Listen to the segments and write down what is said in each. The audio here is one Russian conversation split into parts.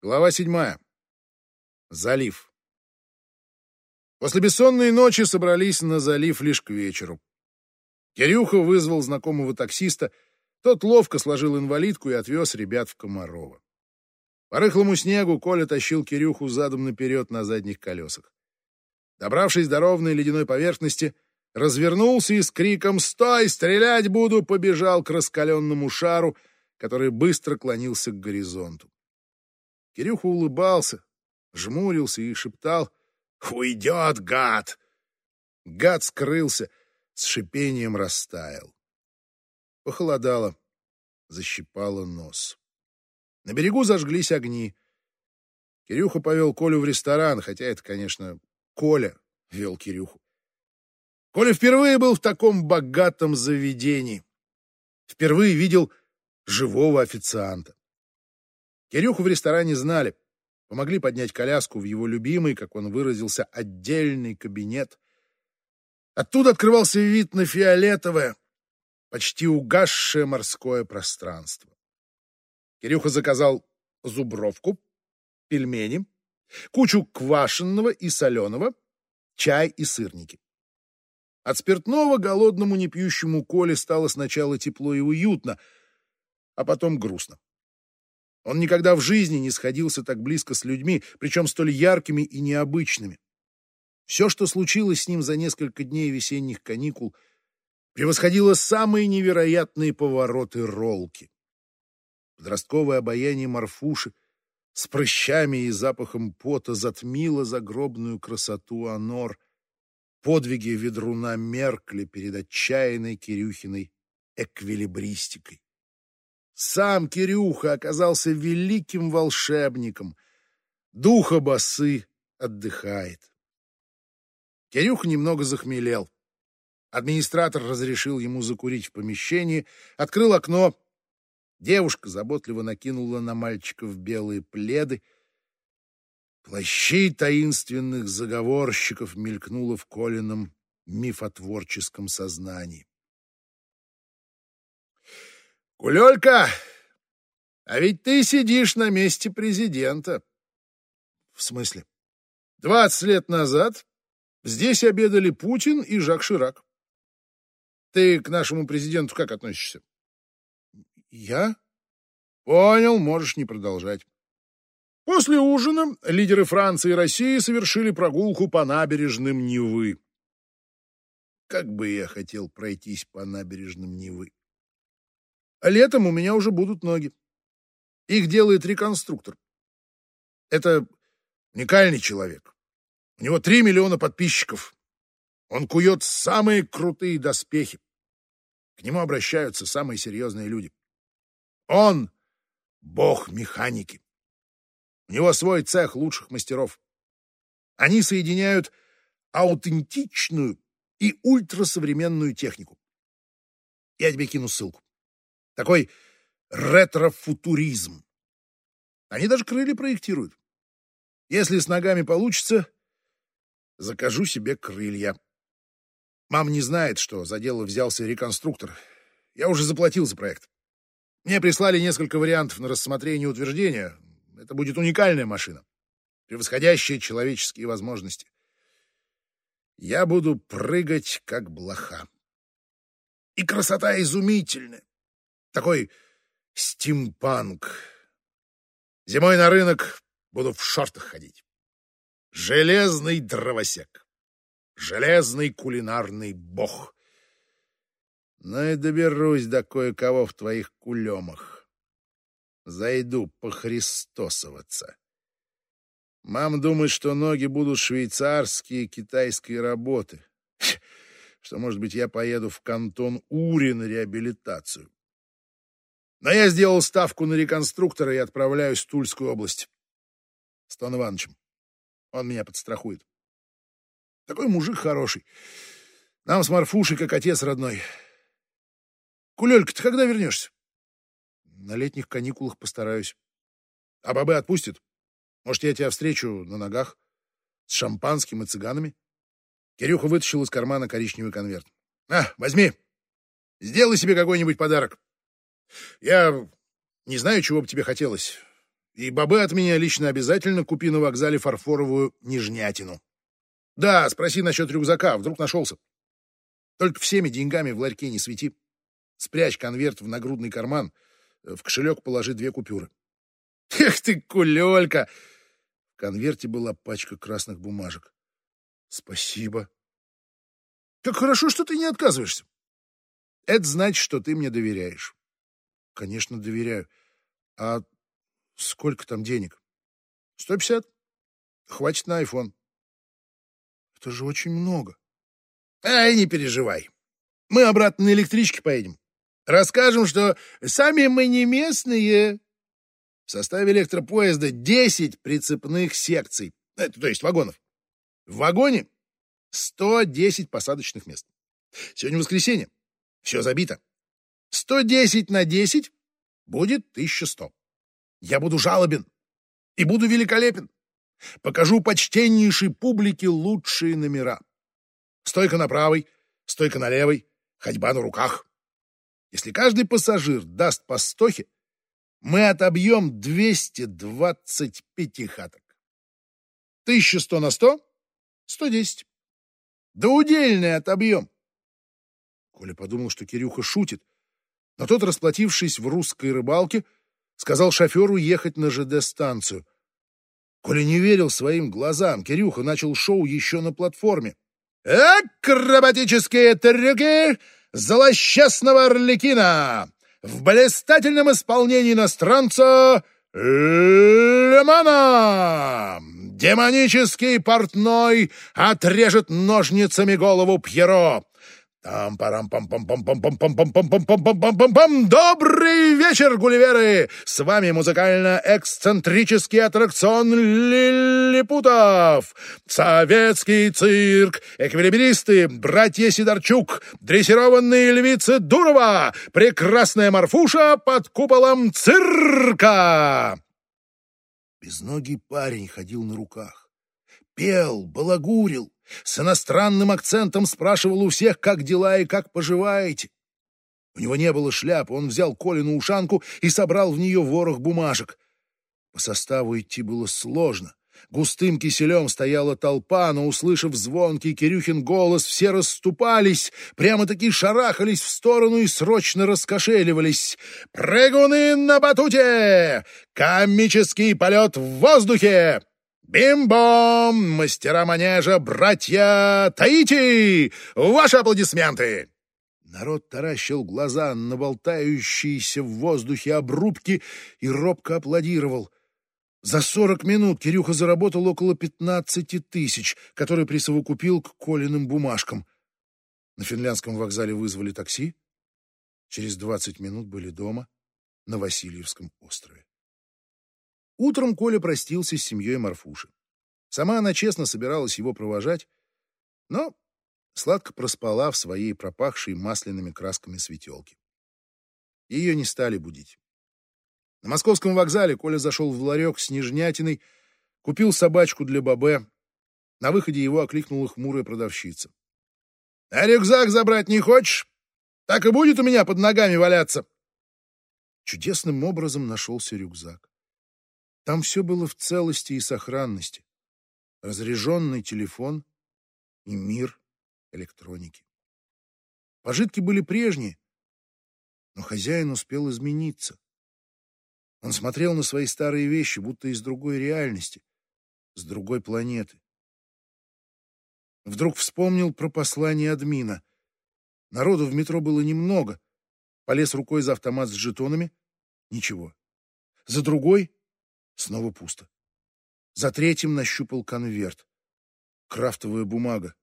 Глава седьмая. Залив. После бессонной ночи собрались на залив лишь к вечеру. Кирюха вызвал знакомого таксиста, тот ловко сложил инвалидку и отвез ребят в Комарова. По рыхлому снегу Коля тащил Кирюху задом наперед на задних колесах. Добравшись до ровной ледяной поверхности, развернулся и с криком «Стой! Стрелять буду!» побежал к раскаленному шару, который быстро клонился к горизонту. Кирюха улыбался, жмурился и шептал «Уйдет, гад!». Гад скрылся, с шипением растаял. Похолодало, защипало нос. На берегу зажглись огни. Кирюха повел Колю в ресторан, хотя это, конечно, Коля вел Кирюху. Коля впервые был в таком богатом заведении. Впервые видел живого официанта. Кирюху в ресторане знали, помогли поднять коляску в его любимый, как он выразился, отдельный кабинет. Оттуда открывался вид на фиолетовое, почти угасшее морское пространство. Кирюха заказал зубровку, пельмени, кучу квашенного и соленого, чай и сырники. От спиртного голодному непьющему Коле стало сначала тепло и уютно, а потом грустно. Он никогда в жизни не сходился так близко с людьми, причем столь яркими и необычными. Все, что случилось с ним за несколько дней весенних каникул, превосходило самые невероятные повороты ролки. Подростковое обаяние Марфуши с прыщами и запахом пота затмило загробную красоту Анор, подвиги ведруна меркли перед отчаянной Кирюхиной эквилибристикой. Сам Кирюха оказался великим волшебником. Духа басы отдыхает. Кирюха немного захмелел. Администратор разрешил ему закурить в помещении, открыл окно. Девушка заботливо накинула на мальчиков белые пледы. Плащей таинственных заговорщиков мелькнуло в Колином мифотворческом сознании. Кулелька, а ведь ты сидишь на месте президента. В смысле? Двадцать лет назад здесь обедали Путин и Жак Ширак. Ты к нашему президенту как относишься? Я? Понял, можешь не продолжать. После ужина лидеры Франции и России совершили прогулку по набережным Невы. Как бы я хотел пройтись по набережным Невы. А летом у меня уже будут ноги. Их делает реконструктор. Это уникальный человек. У него три миллиона подписчиков. Он кует самые крутые доспехи. К нему обращаются самые серьезные люди. Он — бог механики. У него свой цех лучших мастеров. Они соединяют аутентичную и ультрасовременную технику. Я тебе кину ссылку. Такой ретро-футуризм. Они даже крылья проектируют. Если с ногами получится, закажу себе крылья. Мама не знает, что за дело взялся реконструктор. Я уже заплатил за проект. Мне прислали несколько вариантов на рассмотрение и утверждение. Это будет уникальная машина, превосходящая человеческие возможности. Я буду прыгать, как блоха. И красота изумительная. Такой стимпанк. Зимой на рынок буду в шортах ходить. Железный дровосек. Железный кулинарный бог. Но и доберусь до кое-кого в твоих кулемах. Зайду похристосоваться. Мам думает, что ноги будут швейцарские, китайской работы. Что, может быть, я поеду в кантон Ури на реабилитацию. Но я сделал ставку на реконструктора и отправляюсь в Тульскую область. С Тон Ивановичем. Он меня подстрахует. Такой мужик хороший. Нам с Марфушей как отец родной. Кулелька, ты когда вернешься? На летних каникулах постараюсь. А бабы отпустят? Может, я тебя встречу на ногах? С шампанским и цыганами? Кирюха вытащил из кармана коричневый конверт. А, возьми. Сделай себе какой-нибудь подарок. Я не знаю, чего бы тебе хотелось. И бабы от меня лично обязательно купи на вокзале фарфоровую нежнятину. Да, спроси насчет рюкзака, вдруг нашелся. Только всеми деньгами в ларьке не свети. Спрячь конверт в нагрудный карман, в кошелек положи две купюры. Эх ты, кулелька! В конверте была пачка красных бумажек. Спасибо. Как хорошо, что ты не отказываешься. Это значит, что ты мне доверяешь. Конечно, доверяю. А сколько там денег? Сто пятьдесят. Хватит на айфон. Это же очень много. Ай, не переживай. Мы обратно на электричке поедем. Расскажем, что сами мы не местные. В составе электропоезда 10 прицепных секций, это, то есть вагонов. В вагоне 110 посадочных мест. Сегодня воскресенье. Все забито. 110 на 10 будет 1100. Я буду жалобен и буду великолепен. Покажу почтеннейшей публике лучшие номера. Стойка на правой, стойка на левой, ходьба на руках. Если каждый пассажир даст по стохе, мы отобьем 220 пятихаток. 1100 на 100 — 110. Да удельный отобьем. Коля подумал, что Кирюха шутит, но тот, расплатившись в русской рыбалке, сказал шоферу ехать на ЖД-станцию. Коля не верил своим глазам. Кирюха начал шоу еще на платформе. «Акробатические трюки злосчастного Орликина! В блистательном исполнении иностранца Лемана! Демонический портной отрежет ножницами голову Пьеро!» Там парам пам пам пам пам пам пам пам пам пам пам пам пам пам пам Добрый вечер, гулливеры! С вами музыкально-эксцентрический аттракцион Лилипутов, советский цирк, эквилибристы, братья Сидорчук, дрессированные львицы Дурова, прекрасная Марфуша под куполом цирка. Безногий парень ходил на руках, пел, балагурил, с иностранным акцентом спрашивал у всех, как дела и как поживаете. У него не было шляпы, он взял Колину ушанку и собрал в нее ворох бумажек. По составу идти было сложно. Густым киселем стояла толпа, но, услышав звонкий Кирюхин голос, все расступались, прямо-таки шарахались в сторону и срочно раскошеливались. «Прыгуны на батуте! Комический полет в воздухе! Бим-бом! Мастера манежа, братья Таити! Ваши аплодисменты!» Народ таращил глаза на болтающиеся в воздухе обрубки и робко аплодировал. За сорок минут Кирюха заработал около пятнадцати тысяч, которые присовокупил к Колиным бумажкам. На финляндском вокзале вызвали такси. Через двадцать минут были дома на Васильевском острове. Утром Коля простился с семьей Марфуши. Сама она честно собиралась его провожать, но сладко проспала в своей пропахшей масляными красками светелке. Ее не стали будить. На московском вокзале Коля зашел в ларек с нежнятиной, купил собачку для Бабе. На выходе его окликнула хмурая продавщица. — А рюкзак забрать не хочешь? Так и будет у меня под ногами валяться. Чудесным образом нашелся рюкзак. Там все было в целости и сохранности. Разряженный телефон и мир электроники. Пожитки были прежние, но хозяин успел измениться. Он смотрел на свои старые вещи, будто из другой реальности, с другой планеты. Вдруг вспомнил про послание админа. Народу в метро было немного. Полез рукой за автомат с жетонами — ничего. За другой Снова пусто. За третьим нащупал конверт. Крафтовая бумага.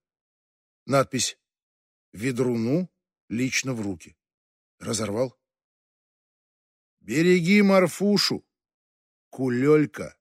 Надпись «Ведруну лично в руки». Разорвал. «Береги Марфушу, кулелька!»